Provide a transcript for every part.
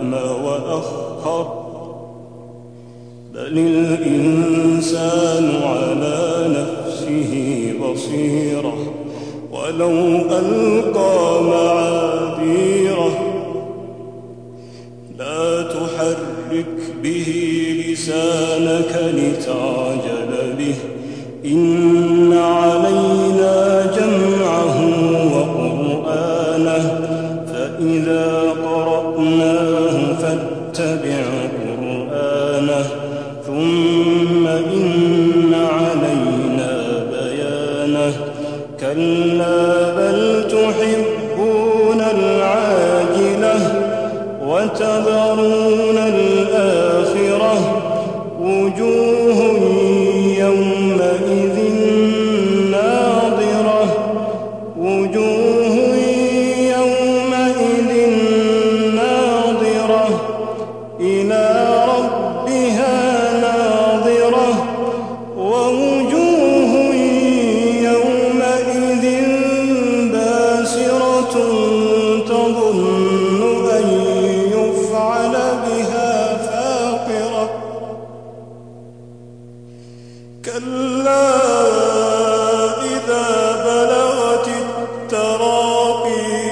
قدم وأخر بل الإنسان على نفسه بصيرة. ولو ألقى معاذيره لا تحرك به لسانك لتعجل به. إن علينا جمعه وقرآنه. وتذرون الآخرة وجوه يومئذ ناظرة. وجوه يومئذ ناظرة. إلى ربها ناظرة. ووجوه يومئذ باسرة تظن كلا إذا بلغت التراقي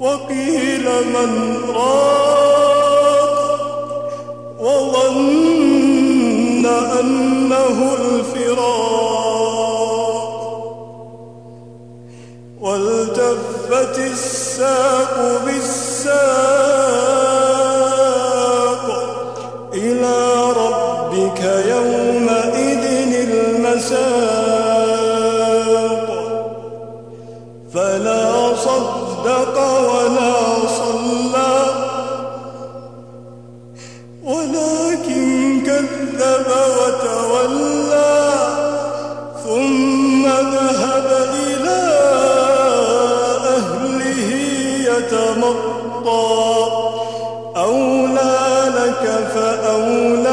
وقيل من راق وظن أنه الفراق والتفت الساق بالساق فلا صدق ولا صلى. ولكن كذب وتولى. ثم ذهب إلى أهله يتمطى. أولى لك فأولى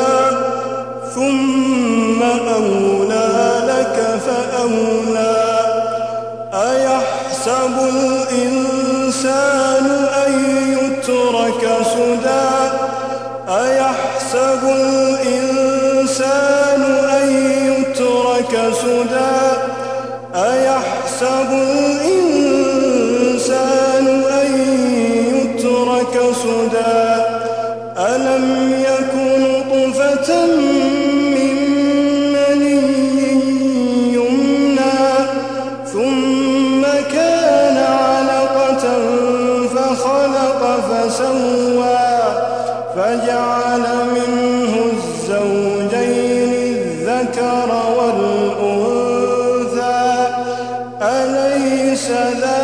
أيحسب الإنسان أن يترك سدى؟ أيحسب الإنسان أن يترك سدى؟ ألم يكن نطفة من مني يمنى ثم كان علقة فخلق فسوى فجعل منه الزوجين الذكر والأنثى. أليس ذلك